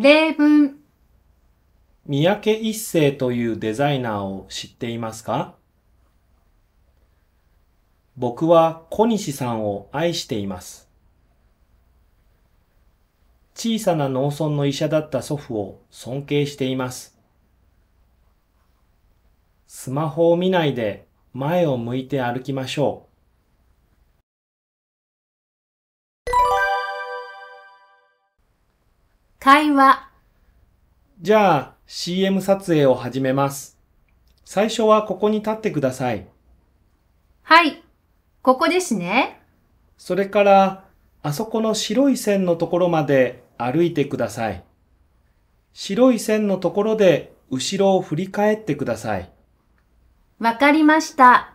例文、三宅一生というデザイナーを知っていますか？僕は小西さんを愛しています。小さな農村の医者だった祖父を尊敬しています。スマホを見ないで前を向いて歩きましょう。会話、じゃあ CM 撮影を始めます。最初はここに立ってください。はい、ここですね。それから、あそこの白い線のところまで歩いてください。白い線のところで後ろを振り返ってください。わかりました。